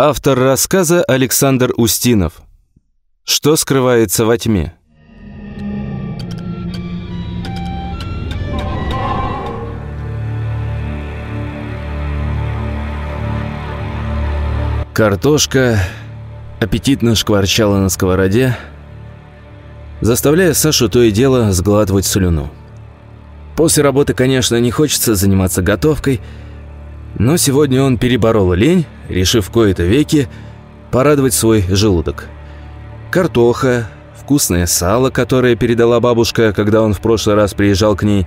Автор рассказа Александр Устинов. Что скрывается во тьме? Картошка аппетитно шкварчала на сковороде, заставляя Сашу то и дело сглатывать слюну. После работы, конечно, не хочется заниматься готовкой, но сегодня он переборол лень, решив кое-то веки порадовать свой желудок. Картоха, вкусное сало, которое передала бабушка, когда он в прошлый раз приезжал к ней,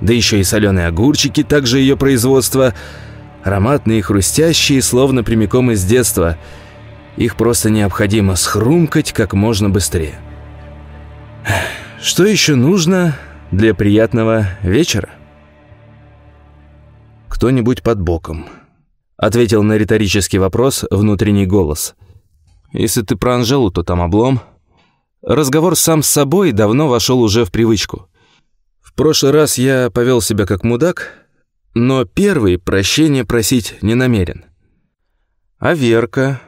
да еще и соленые огурчики, также ее производство, ароматные хрустящие, словно прямиком из детства. Их просто необходимо схрумкать как можно быстрее. Что еще нужно для приятного вечера? Кто-нибудь под боком. Ответил на риторический вопрос внутренний голос. Если ты про Анжелу, то там облом. Разговор сам с собой давно вошел уже в привычку. В прошлый раз я повел себя как мудак, но первый прощения просить не намерен. А Верка...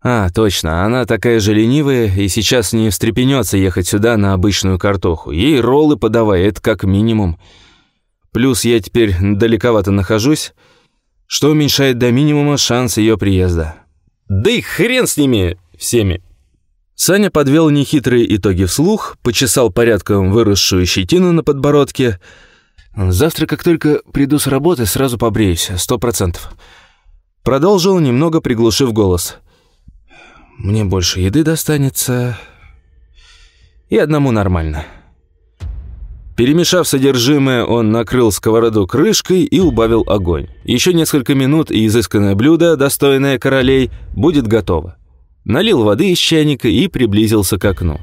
А, точно, она такая же ленивая и сейчас не встрепенется ехать сюда на обычную картоху. Ей роллы подавай, это как минимум. Плюс я теперь далековато нахожусь, что уменьшает до минимума шанс ее приезда. Да и хрен с ними всеми. Саня подвел нехитрые итоги вслух, почесал порядком выросшую щетину на подбородке. «Завтра, как только приду с работы, сразу побреюсь, сто процентов». Продолжил, немного приглушив голос. Мне больше еды достанется. И одному нормально. Перемешав содержимое, он накрыл сковороду крышкой и убавил огонь. Еще несколько минут, и изысканное блюдо, достойное королей, будет готово. Налил воды из чайника и приблизился к окну.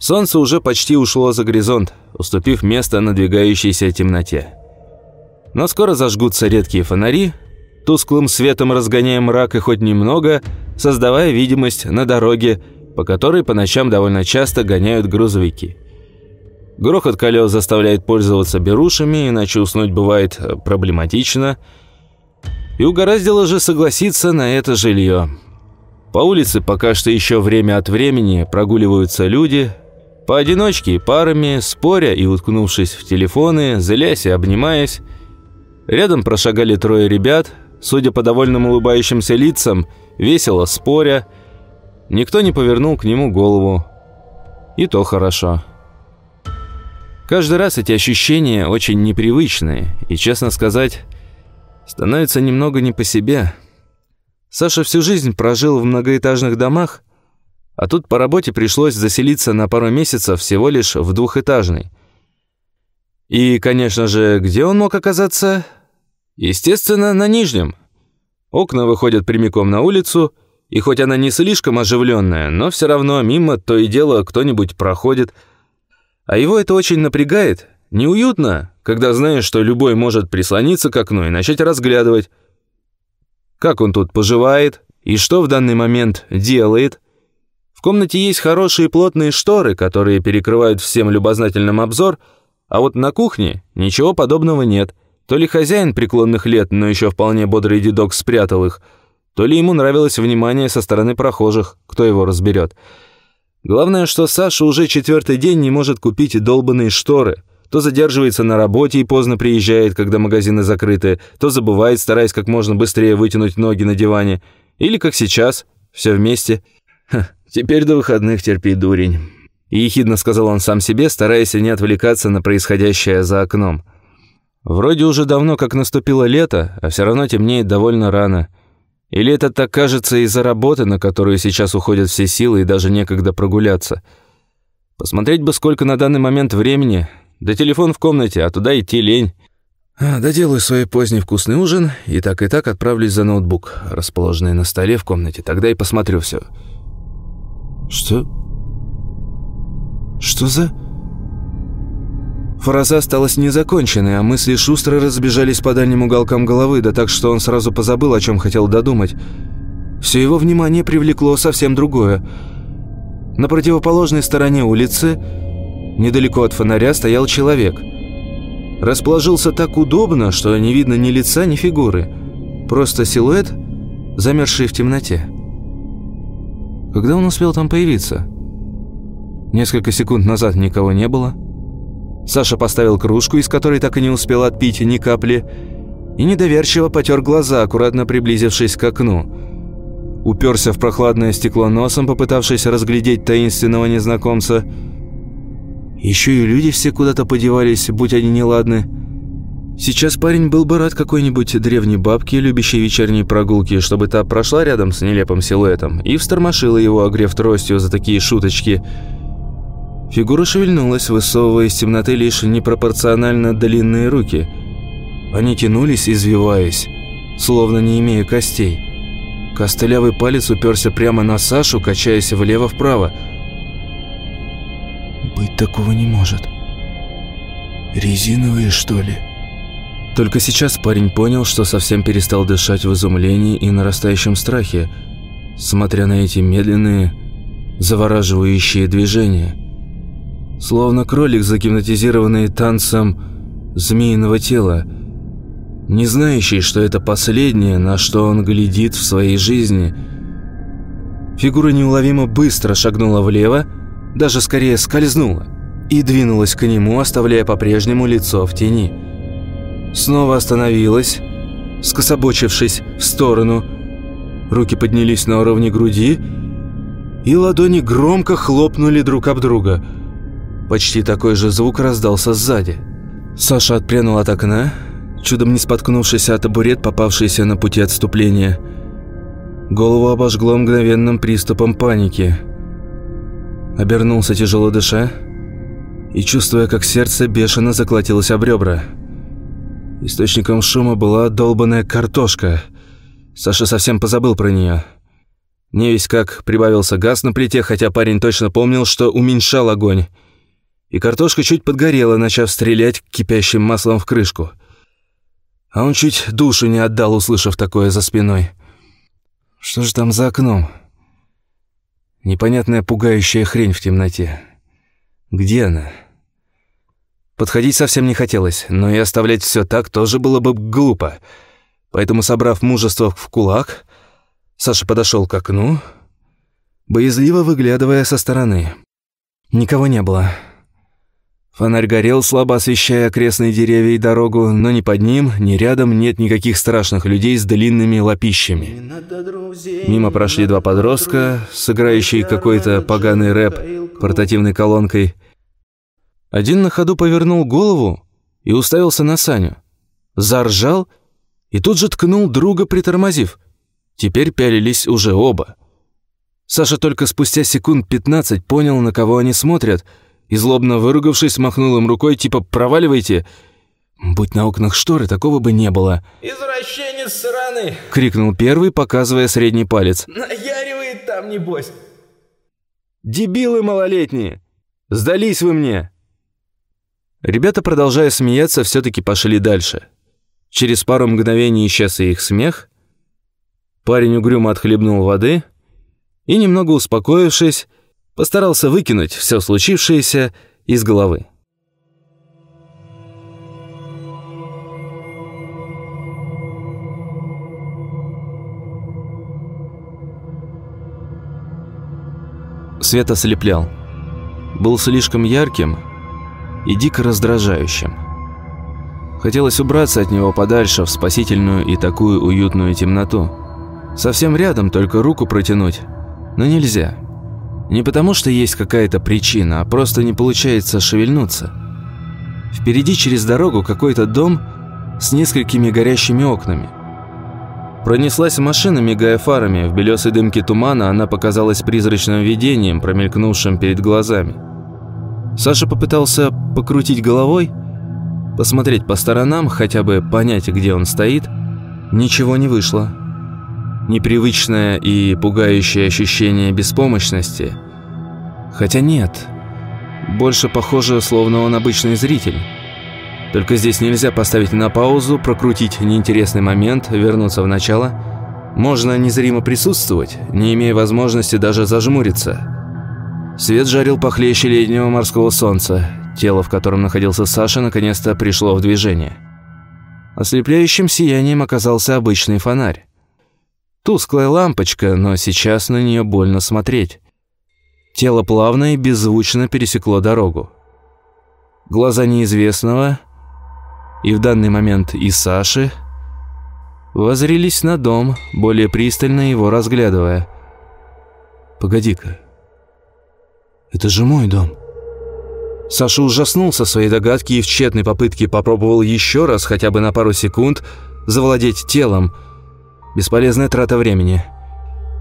Солнце уже почти ушло за горизонт, уступив место надвигающейся темноте. Но скоро зажгутся редкие фонари, тусклым светом разгоняя мрак и хоть немного, создавая видимость на дороге, по которой по ночам довольно часто гоняют грузовики. Грохот колес заставляет пользоваться берушами, иначе уснуть бывает э, проблематично. И угораздило же согласиться на это жилье. По улице пока что еще время от времени прогуливаются люди, поодиночке и парами, споря и уткнувшись в телефоны, злясь и обнимаясь. Рядом прошагали трое ребят, судя по довольным улыбающимся лицам, весело споря. Никто не повернул к нему голову. И то хорошо. Каждый раз эти ощущения очень непривычные, и, честно сказать, становится немного не по себе. Саша всю жизнь прожил в многоэтажных домах, а тут по работе пришлось заселиться на пару месяцев всего лишь в двухэтажный. И, конечно же, где он мог оказаться? Естественно, на нижнем. Окна выходят прямиком на улицу, и хоть она не слишком оживленная, но все равно мимо то и дело кто-нибудь проходит. А его это очень напрягает. Неуютно, когда знаешь, что любой может прислониться к окну и начать разглядывать. Как он тут поживает и что в данный момент делает. В комнате есть хорошие плотные шторы, которые перекрывают всем любознательным обзор, а вот на кухне ничего подобного нет – то ли хозяин преклонных лет, но еще вполне бодрый дедок спрятал их, то ли ему нравилось внимание со стороны прохожих, кто его разберет. Главное, что Саша уже четвертый день не может купить долбанные шторы. То задерживается на работе и поздно приезжает, когда магазины закрыты, то забывает, стараясь как можно быстрее вытянуть ноги на диване. Или, как сейчас, все вместе. Ха, теперь до выходных терпи, дурень. И ехидно сказал он сам себе, стараясь не отвлекаться на происходящее за окном. Вроде уже давно как наступило лето, а все равно темнеет довольно рано. Или это так кажется из-за работы, на которую сейчас уходят все силы и даже некогда прогуляться. Посмотреть бы, сколько на данный момент времени. Да телефон в комнате, а туда идти лень. А, доделаю свой поздний вкусный ужин и так и так отправлюсь за ноутбук, расположенный на столе в комнате. Тогда и посмотрю все. Что? Что за... Фраза осталась незаконченной, а мысли шустро разбежались по дальним уголкам головы, да так, что он сразу позабыл, о чем хотел додумать. Все его внимание привлекло совсем другое. На противоположной стороне улицы, недалеко от фонаря, стоял человек. Расположился так удобно, что не видно ни лица, ни фигуры. Просто силуэт замерзшие в темноте. Когда он успел там появиться? Несколько секунд назад никого не было. Саша поставил кружку, из которой так и не успел отпить ни капли, и недоверчиво потер глаза, аккуратно приблизившись к окну. Уперся в прохладное стекло носом, попытавшись разглядеть таинственного незнакомца. Еще и люди все куда-то подевались, будь они неладны. Сейчас парень был бы рад какой-нибудь древней бабке, любящей вечерние прогулки, чтобы та прошла рядом с нелепым силуэтом и встормошила его, огрев тростью за такие шуточки. Фигура шевельнулась, высовывая из темноты лишь непропорционально длинные руки. Они тянулись, извиваясь, словно не имея костей. Костылявый палец уперся прямо на Сашу, качаясь влево-вправо. «Быть такого не может. Резиновые, что ли?» Только сейчас парень понял, что совсем перестал дышать в изумлении и нарастающем страхе, смотря на эти медленные, завораживающие движения. Словно кролик, загипнотизированный танцем змеиного тела, не знающий, что это последнее, на что он глядит в своей жизни. Фигура неуловимо быстро шагнула влево, даже скорее скользнула, и двинулась к нему, оставляя по-прежнему лицо в тени – снова остановилась, скособочившись в сторону. Руки поднялись на уровне груди, и ладони громко хлопнули друг об друга. Почти такой же звук раздался сзади. Саша отпрянул от окна, чудом не споткнувшись о табурет, попавшийся на пути отступления. Голову обожгло мгновенным приступом паники. Обернулся тяжело дыша и чувствуя, как сердце бешено заколотилось об ребра. Источником шума была долбанная картошка. Саша совсем позабыл про нее. Не весь как прибавился газ на плите, хотя парень точно помнил, что уменьшал огонь. И картошка чуть подгорела, начав стрелять кипящим маслом в крышку. А он чуть душу не отдал, услышав такое за спиной. Что же там за окном? Непонятная пугающая хрень в темноте. Где она? Подходить совсем не хотелось, но и оставлять все так тоже было бы глупо. Поэтому, собрав мужество в кулак, Саша подошел к окну, боязливо выглядывая со стороны. Никого не было. Фонарь горел, слабо освещая окрестные деревья и дорогу, но ни под ним, ни рядом нет никаких страшных людей с длинными лапищами. Мимо прошли два подростка, сыграющие какой-то поганый рэп портативной колонкой – один на ходу повернул голову и уставился на Саню. Заржал и тут же ткнул друга, притормозив. Теперь пялились уже оба. Саша только спустя секунд пятнадцать понял, на кого они смотрят, и злобно выругавшись, махнул им рукой, типа «проваливайте». Будь на окнах шторы, такого бы не было. «Извращенец сраный!» — крикнул первый, показывая средний палец. «Наяривает там, небось!» «Дебилы малолетние! Сдались вы мне!» Ребята, продолжая смеяться, все-таки пошли дальше. Через пару мгновений исчез и их смех. Парень угрюмо отхлебнул воды и, немного успокоившись, постарался выкинуть все случившееся из головы. Свет ослеплял. Был слишком ярким, и дико раздражающим. Хотелось убраться от него подальше в спасительную и такую уютную темноту. Совсем рядом только руку протянуть, но нельзя. Не потому что есть какая-то причина, а просто не получается шевельнуться. Впереди через дорогу какой-то дом с несколькими горящими окнами. Пронеслась машина, мигая фарами. В белесой дымке тумана она показалась призрачным видением, промелькнувшим перед глазами. Саша попытался покрутить головой, посмотреть по сторонам, хотя бы понять, где он стоит. Ничего не вышло. Непривычное и пугающее ощущение беспомощности. Хотя нет. Больше похоже, словно он обычный зритель. Только здесь нельзя поставить на паузу, прокрутить неинтересный момент, вернуться в начало. Можно незримо присутствовать, не имея возможности даже зажмуриться. Свет жарил похлеще летнего морского солнца. Тело, в котором находился Саша, наконец-то пришло в движение. Ослепляющим сиянием оказался обычный фонарь. Тусклая лампочка, но сейчас на нее больно смотреть. Тело плавно и беззвучно пересекло дорогу. Глаза неизвестного, и в данный момент и Саши, возрились на дом, более пристально его разглядывая. «Погоди-ка, это же мой дом». Саша ужаснулся своей догадки и в тщетной попытке попробовал еще раз, хотя бы на пару секунд, завладеть телом. Бесполезная трата времени.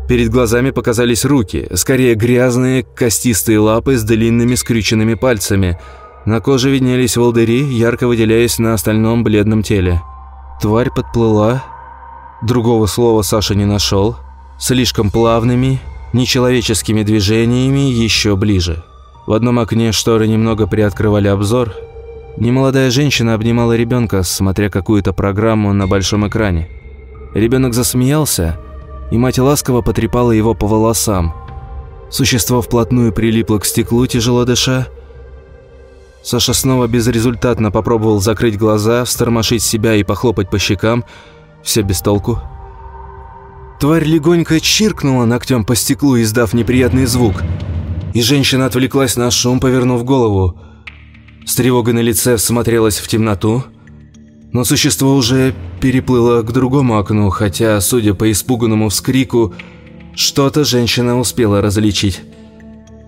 Перед глазами показались руки, скорее грязные, костистые лапы с длинными скрюченными пальцами. На коже виднелись волдыри, ярко выделяясь на остальном бледном теле. Тварь подплыла. Другого слова Саша не нашел. Слишком плавными, нечеловеческими движениями еще ближе. В одном окне шторы немного приоткрывали обзор. Немолодая женщина обнимала ребенка, смотря какую-то программу на большом экране. Ребенок засмеялся, и мать ласково потрепала его по волосам. Существо вплотную прилипло к стеклу, тяжело дыша. Саша снова безрезультатно попробовал закрыть глаза, стормошить себя и похлопать по щекам. Все без толку. Тварь легонько чиркнула ногтем по стеклу, издав неприятный звук. И женщина отвлеклась на шум, повернув голову. С тревогой на лице всмотрелась в темноту – но существо уже переплыло к другому окну, хотя, судя по испуганному вскрику, что-то женщина успела различить.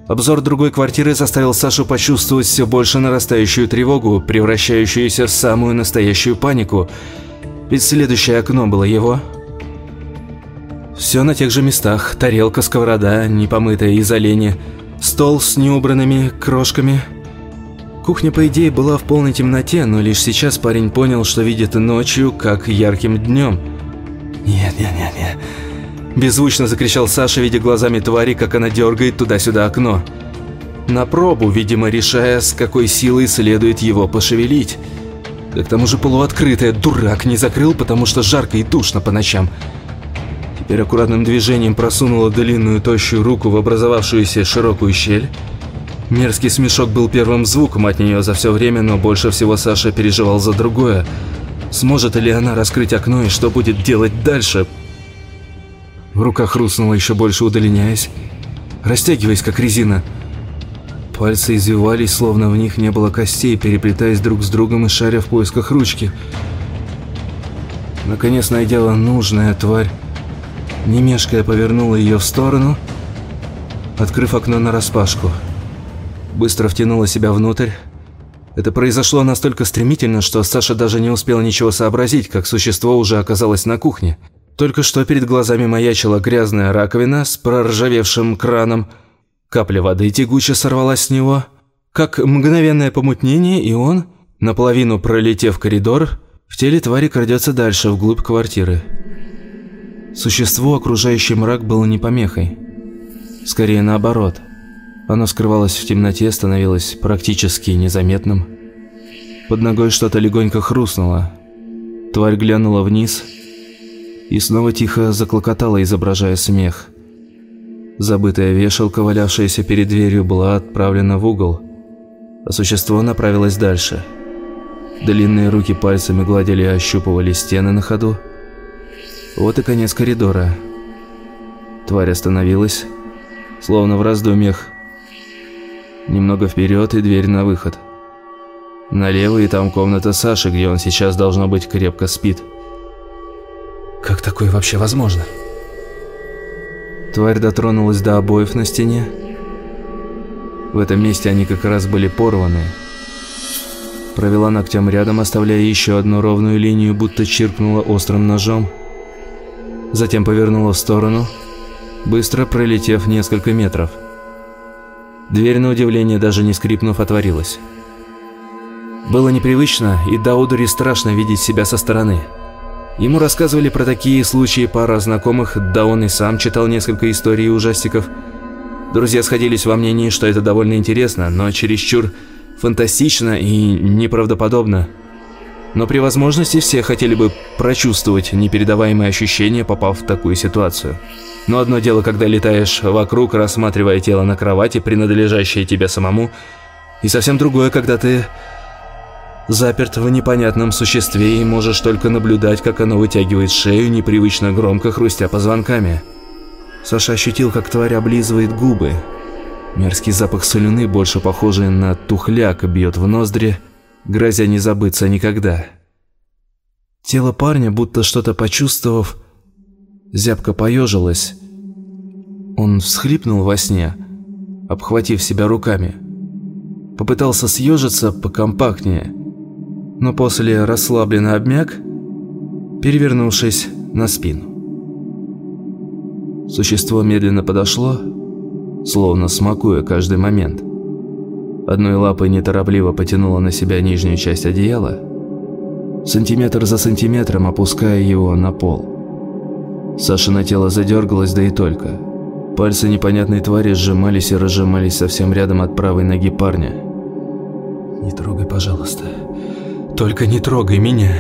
Обзор другой квартиры заставил Сашу почувствовать все больше нарастающую тревогу, превращающуюся в самую настоящую панику. Ведь следующее окно было его. Все на тех же местах. Тарелка, сковорода, непомытая из оленя, стол с неубранными крошками – Кухня, по идее, была в полной темноте, но лишь сейчас парень понял, что видит ночью, как ярким днем. «Нет, нет, нет, нет!» Беззвучно закричал Саша, видя глазами твари, как она дергает туда-сюда окно. На пробу, видимо, решая, с какой силой следует его пошевелить. Да к тому же полуоткрытое дурак не закрыл, потому что жарко и душно по ночам. Теперь аккуратным движением просунула длинную тощую руку в образовавшуюся широкую щель Мерзкий смешок был первым звуком от нее за все время, но больше всего Саша переживал за другое. Сможет ли она раскрыть окно и что будет делать дальше? Рука хрустнула еще больше удлиняясь, растягиваясь как резина. Пальцы извивались, словно в них не было костей, переплетаясь друг с другом и шаря в поисках ручки. Наконец, найдя нужная тварь, не мешкая повернула ее в сторону, открыв окно нараспашку. распашку быстро втянула себя внутрь. Это произошло настолько стремительно, что Саша даже не успел ничего сообразить, как существо уже оказалось на кухне. Только что перед глазами маячила грязная раковина с проржавевшим краном. Капля воды тягуче сорвалась с него. Как мгновенное помутнение, и он, наполовину пролетев коридор, в теле твари крадется дальше, вглубь квартиры. Существу окружающий мрак был не помехой. Скорее наоборот – оно скрывалось в темноте, становилось практически незаметным. Под ногой что-то легонько хрустнуло. Тварь глянула вниз и снова тихо заклокотала, изображая смех. Забытая вешалка, валявшаяся перед дверью, была отправлена в угол, а существо направилось дальше. Длинные руки пальцами гладили и ощупывали стены на ходу. Вот и конец коридора. Тварь остановилась, словно в раздумьях, Немного вперед и дверь на выход. Налево и там комната Саши, где он сейчас, должно быть, крепко спит. Как такое вообще возможно? Тварь дотронулась до обоев на стене. В этом месте они как раз были порваны. Провела ногтем рядом, оставляя еще одну ровную линию, будто чиркнула острым ножом. Затем повернула в сторону, быстро пролетев несколько метров. Дверь, на удивление, даже не скрипнув, отворилась. Было непривычно, и Даудури страшно видеть себя со стороны. Ему рассказывали про такие случаи пара знакомых, да он и сам читал несколько историй и ужастиков. Друзья сходились во мнении, что это довольно интересно, но чересчур фантастично и неправдоподобно. Но при возможности все хотели бы прочувствовать непередаваемые ощущения, попав в такую ситуацию. Но одно дело, когда летаешь вокруг, рассматривая тело на кровати, принадлежащее тебе самому, и совсем другое, когда ты заперт в непонятном существе и можешь только наблюдать, как оно вытягивает шею, непривычно громко хрустя позвонками. Саша ощутил, как тварь облизывает губы. Мерзкий запах слюны, больше похожий на тухляк, бьет в ноздри, грозя не забыться никогда. Тело парня, будто что-то почувствовав, зябко поежилось. Он всхлипнул во сне, обхватив себя руками. Попытался съежиться покомпактнее, но после расслабленно обмяк, перевернувшись на спину. Существо медленно подошло, словно смакуя каждый момент. Одной лапой неторопливо потянуло на себя нижнюю часть одеяла, сантиметр за сантиметром опуская его на пол. Сашина тело задергалось, да и только – Пальцы непонятной твари сжимались и разжимались совсем рядом от правой ноги парня. «Не трогай, пожалуйста. Только не трогай меня!»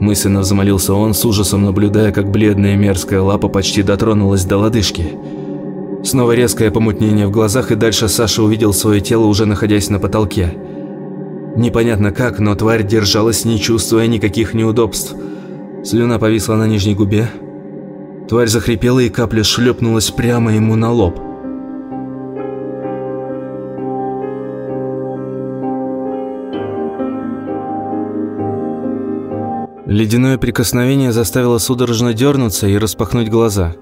Мысленно взмолился он, с ужасом наблюдая, как бледная мерзкая лапа почти дотронулась до лодыжки. Снова резкое помутнение в глазах, и дальше Саша увидел свое тело, уже находясь на потолке. Непонятно как, но тварь держалась, не чувствуя никаких неудобств. Слюна повисла на нижней губе, Тварь захрипела, и капля шлепнулась прямо ему на лоб. Ледяное прикосновение заставило судорожно дернуться и распахнуть глаза.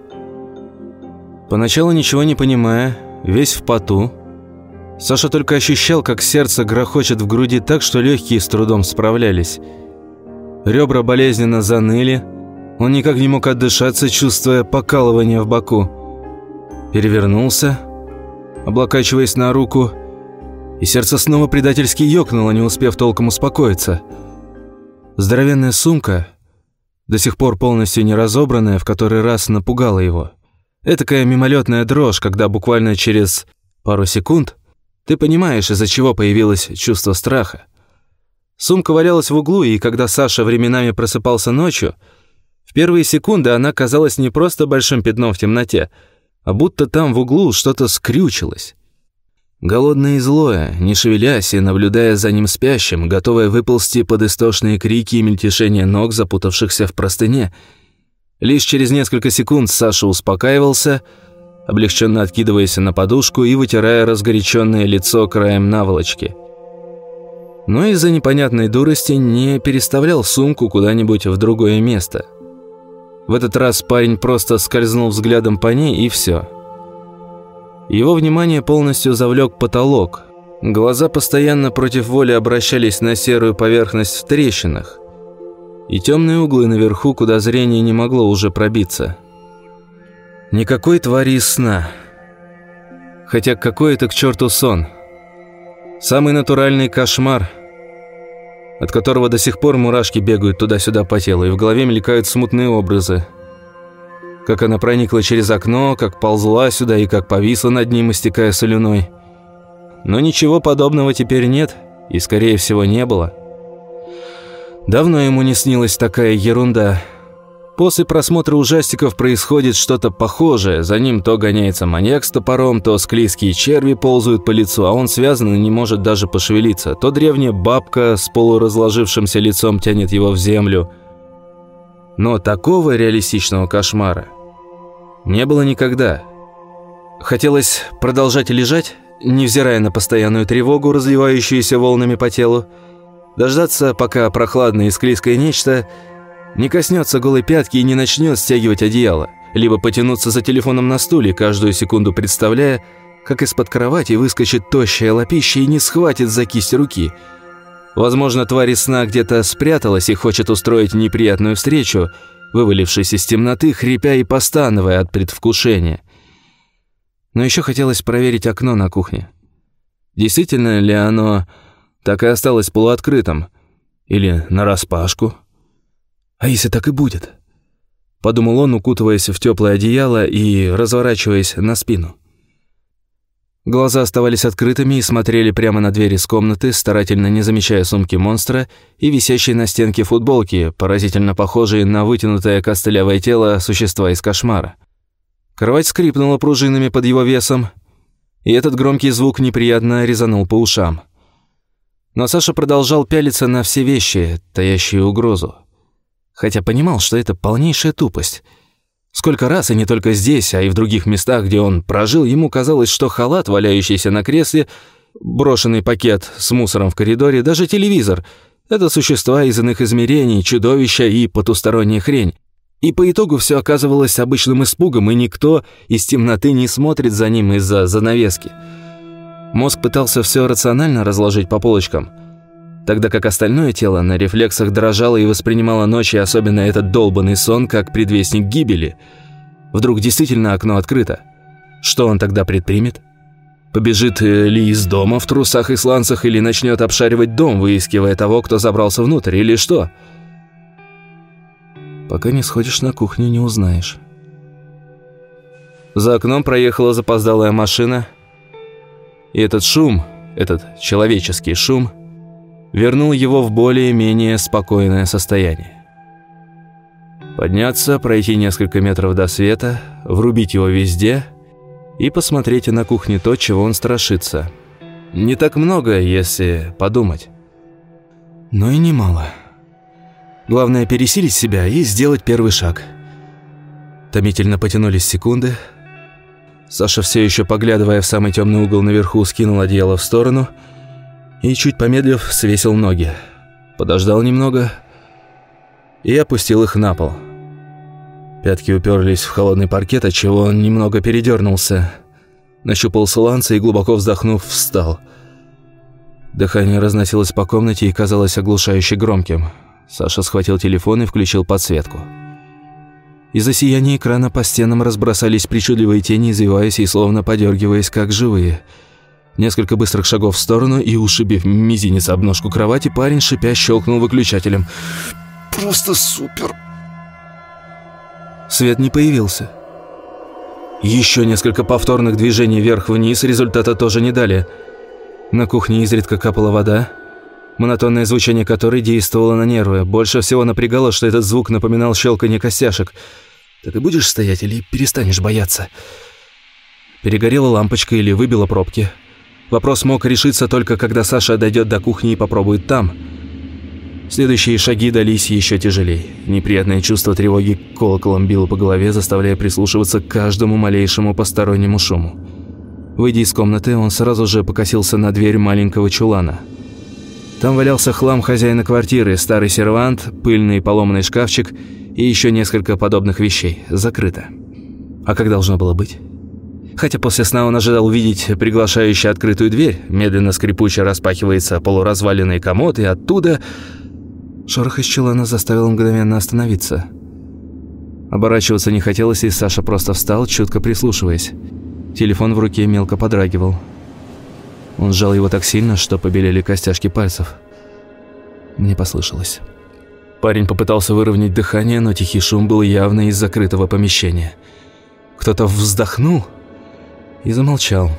Поначалу ничего не понимая, весь в поту, Саша только ощущал, как сердце грохочет в груди так, что легкие с трудом справлялись. Ребра болезненно заныли, он никак не мог отдышаться, чувствуя покалывание в боку. Перевернулся, облокачиваясь на руку, и сердце снова предательски ёкнуло, не успев толком успокоиться. Здоровенная сумка, до сих пор полностью не разобранная, в который раз напугала его. Этакая мимолетная дрожь, когда буквально через пару секунд ты понимаешь, из-за чего появилось чувство страха. Сумка валялась в углу, и когда Саша временами просыпался ночью – в первые секунды она казалась не просто большим пятном в темноте, а будто там в углу что-то скрючилось. Голодное и злое, не шевелясь и наблюдая за ним спящим, готовое выползти под истошные крики и мельтешение ног, запутавшихся в простыне. Лишь через несколько секунд Саша успокаивался, облегченно откидываясь на подушку и вытирая разгоряченное лицо краем наволочки. Но из-за непонятной дурости не переставлял сумку куда-нибудь в другое место – в этот раз парень просто скользнул взглядом по ней и все. Его внимание полностью завлек потолок. Глаза постоянно против воли обращались на серую поверхность в трещинах. И темные углы наверху, куда зрение не могло уже пробиться. Никакой твари из сна. Хотя какой это к черту сон? Самый натуральный кошмар – от которого до сих пор мурашки бегают туда-сюда по телу, и в голове мелькают смутные образы. Как она проникла через окно, как ползла сюда и как повисла над ним, истекая солюной. Но ничего подобного теперь нет, и, скорее всего, не было. Давно ему не снилась такая ерунда – После просмотра ужастиков происходит что-то похожее. За ним то гоняется маньяк с топором, то склизкие черви ползают по лицу, а он связан и не может даже пошевелиться. То древняя бабка с полуразложившимся лицом тянет его в землю. Но такого реалистичного кошмара не было никогда. Хотелось продолжать лежать, невзирая на постоянную тревогу, разливающуюся волнами по телу, дождаться, пока прохладное и склизкое нечто – не коснется голой пятки и не начнет стягивать одеяло, либо потянуться за телефоном на стуле, каждую секунду представляя, как из-под кровати выскочит тощая лапища и не схватит за кисть руки. Возможно, тварь сна где-то спряталась и хочет устроить неприятную встречу, вывалившись из темноты, хрипя и постановая от предвкушения. Но еще хотелось проверить окно на кухне. Действительно ли оно так и осталось полуоткрытым? Или нараспашку? А если так и будет? Подумал он, укутываясь в теплое одеяло и разворачиваясь на спину. Глаза оставались открытыми и смотрели прямо на дверь из комнаты, старательно не замечая сумки монстра и висящей на стенке футболки, поразительно похожей на вытянутое костылявое тело существа из кошмара. Кровать скрипнула пружинами под его весом, и этот громкий звук неприятно резанул по ушам. Но Саша продолжал пялиться на все вещи, таящие угрозу. Хотя понимал, что это полнейшая тупость. Сколько раз, и не только здесь, а и в других местах, где он прожил, ему казалось, что халат, валяющийся на кресле, брошенный пакет с мусором в коридоре, даже телевизор — это существа из иных измерений, чудовища и потусторонняя хрень. И по итогу все оказывалось обычным испугом, и никто из темноты не смотрит за ним из-за занавески. Мозг пытался все рационально разложить по полочкам, тогда как остальное тело на рефлексах дрожало и воспринимало ночь, и особенно этот долбанный сон, как предвестник гибели. Вдруг действительно окно открыто. Что он тогда предпримет? Побежит э, ли из дома в трусах и сланцах или начнет обшаривать дом, выискивая того, кто забрался внутрь, или что? Пока не сходишь на кухню, не узнаешь. За окном проехала запоздалая машина, и этот шум, этот человеческий шум, вернул его в более-менее спокойное состояние. Подняться, пройти несколько метров до света, врубить его везде – и посмотрите на кухне то, чего он страшится. Не так много, если подумать. Но и немало. Главное пересилить себя и сделать первый шаг. Томительно потянулись секунды. Саша, все еще поглядывая в самый темный угол наверху, скинул одеяло в сторону и, чуть помедлив, свесил ноги. Подождал немного и опустил их на пол. Пятки уперлись в холодный паркет, отчего он немного передернулся. Нащупал сланца и, глубоко вздохнув, встал. Дыхание разносилось по комнате и казалось оглушающе громким. Саша схватил телефон и включил подсветку. Из-за сияния экрана по стенам разбросались причудливые тени, извиваясь и словно подергиваясь, как живые. Несколько быстрых шагов в сторону и, ушибив мизинец обножку кровати, парень шипя щелкнул выключателем. «Просто супер!» Свет не появился. Еще несколько повторных движений вверх-вниз результата тоже не дали. На кухне изредка капала вода, монотонное звучание которой действовало на нервы. Больше всего напрягало, что этот звук напоминал щелканье костяшек. «Так и будешь стоять или перестанешь бояться?» Перегорела лампочка или выбила пробки. Вопрос мог решиться только, когда Саша дойдет до кухни и попробует там – Следующие шаги дались еще тяжелее. Неприятное чувство тревоги колоколом било по голове, заставляя прислушиваться к каждому малейшему постороннему шуму. Выйдя из комнаты, он сразу же покосился на дверь маленького чулана. Там валялся хлам хозяина квартиры, старый сервант, пыльный поломанный шкафчик и еще несколько подобных вещей. Закрыто. А как должно было быть? Хотя после сна он ожидал увидеть приглашающую открытую дверь, медленно скрипуче распахивается полуразваленный комод, и оттуда Шорох из чулана заставил мгновенно остановиться. Оборачиваться не хотелось, и Саша просто встал, чутко прислушиваясь. Телефон в руке мелко подрагивал. Он сжал его так сильно, что побелели костяшки пальцев. Мне послышалось. Парень попытался выровнять дыхание, но тихий шум был явно из закрытого помещения. Кто-то вздохнул и замолчал.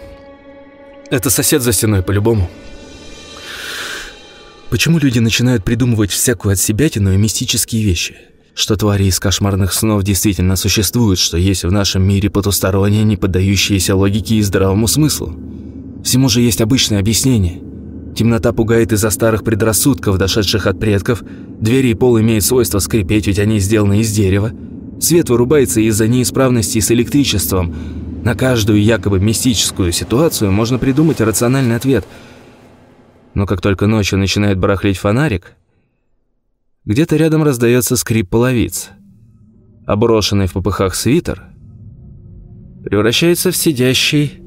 «Это сосед за стеной, по-любому», Почему люди начинают придумывать всякую отсебятину и мистические вещи? Что твари из кошмарных снов действительно существуют, что есть в нашем мире потустороннее, не поддающиеся логике и здравому смыслу. Всему же есть обычное объяснение. Темнота пугает из-за старых предрассудков, дошедших от предков. Двери и пол имеют свойство скрипеть, ведь они сделаны из дерева. Свет вырубается из-за неисправности с электричеством. На каждую якобы мистическую ситуацию можно придумать рациональный ответ – но как только ночью начинает барахлить фонарик, где-то рядом раздается скрип половиц, а брошенный в попыхах свитер превращается в сидящий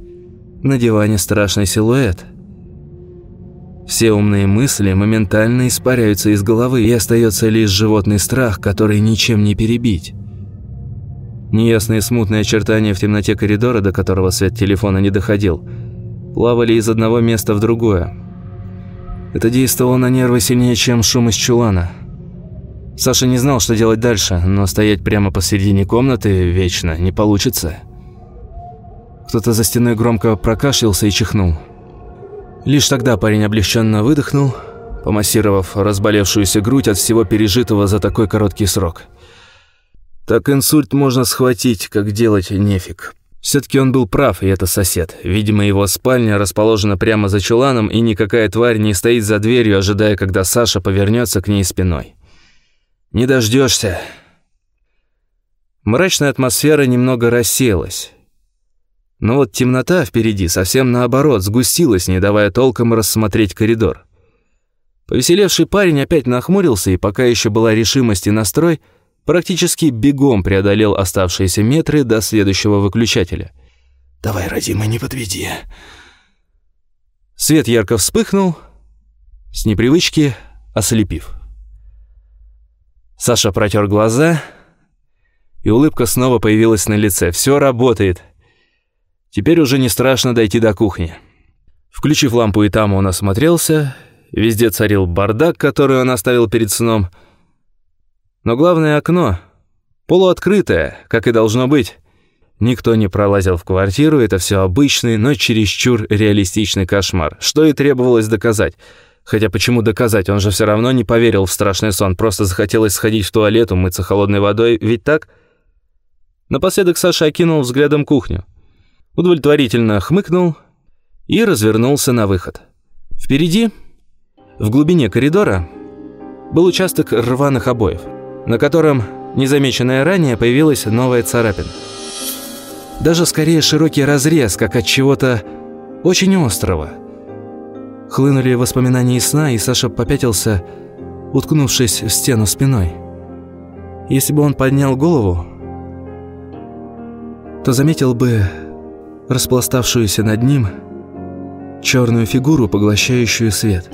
на диване страшный силуэт. Все умные мысли моментально испаряются из головы, и остается лишь животный страх, который ничем не перебить. Неясные смутные очертания в темноте коридора, до которого свет телефона не доходил, плавали из одного места в другое, это действовало на нервы сильнее, чем шум из чулана. Саша не знал, что делать дальше, но стоять прямо посередине комнаты вечно не получится. Кто-то за стеной громко прокашлялся и чихнул. Лишь тогда парень облегченно выдохнул, помассировав разболевшуюся грудь от всего пережитого за такой короткий срок. Так инсульт можно схватить, как делать нефиг. Все-таки он был прав, и это сосед. Видимо, его спальня расположена прямо за чуланом, и никакая тварь не стоит за дверью, ожидая, когда Саша повернется к ней спиной. Не дождешься. Мрачная атмосфера немного рассеялась. Но вот темнота впереди совсем наоборот сгустилась, не давая толком рассмотреть коридор. Повеселевший парень опять нахмурился, и пока еще была решимость и настрой, практически бегом преодолел оставшиеся метры до следующего выключателя. «Давай, родимый, не подведи». Свет ярко вспыхнул, с непривычки ослепив. Саша протер глаза, и улыбка снова появилась на лице. Все работает. Теперь уже не страшно дойти до кухни. Включив лампу и там, он осмотрелся. Везде царил бардак, который он оставил перед сном – но главное окно, полуоткрытое, как и должно быть. Никто не пролазил в квартиру, это все обычный, но чересчур реалистичный кошмар. Что и требовалось доказать. Хотя почему доказать, он же все равно не поверил в страшный сон, просто захотелось сходить в туалет, умыться холодной водой, ведь так? Напоследок Саша окинул взглядом кухню. Удовлетворительно хмыкнул и развернулся на выход. Впереди, в глубине коридора, был участок рваных обоев на котором, незамеченная ранее, появилась новая царапина. Даже скорее широкий разрез, как от чего-то очень острого. Хлынули воспоминания из сна, и Саша попятился, уткнувшись в стену спиной. Если бы он поднял голову, то заметил бы распластавшуюся над ним черную фигуру, поглощающую свет.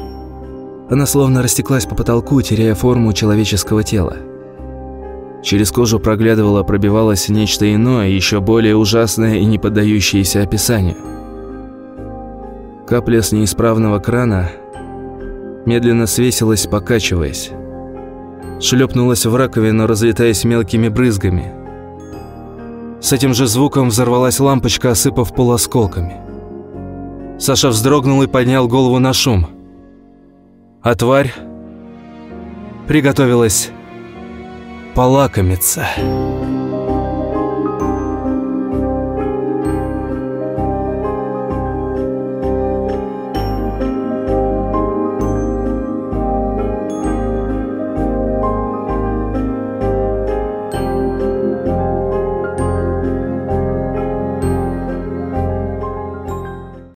Она словно растеклась по потолку, теряя форму человеческого тела. Через кожу проглядывало, пробивалось нечто иное, еще более ужасное и не поддающееся описанию. Капля с неисправного крана медленно свесилась, покачиваясь. Шлепнулась в раковину, разлетаясь мелкими брызгами. С этим же звуком взорвалась лампочка, осыпав пол осколками. Саша вздрогнул и поднял голову на шум. А тварь приготовилась полакомиться.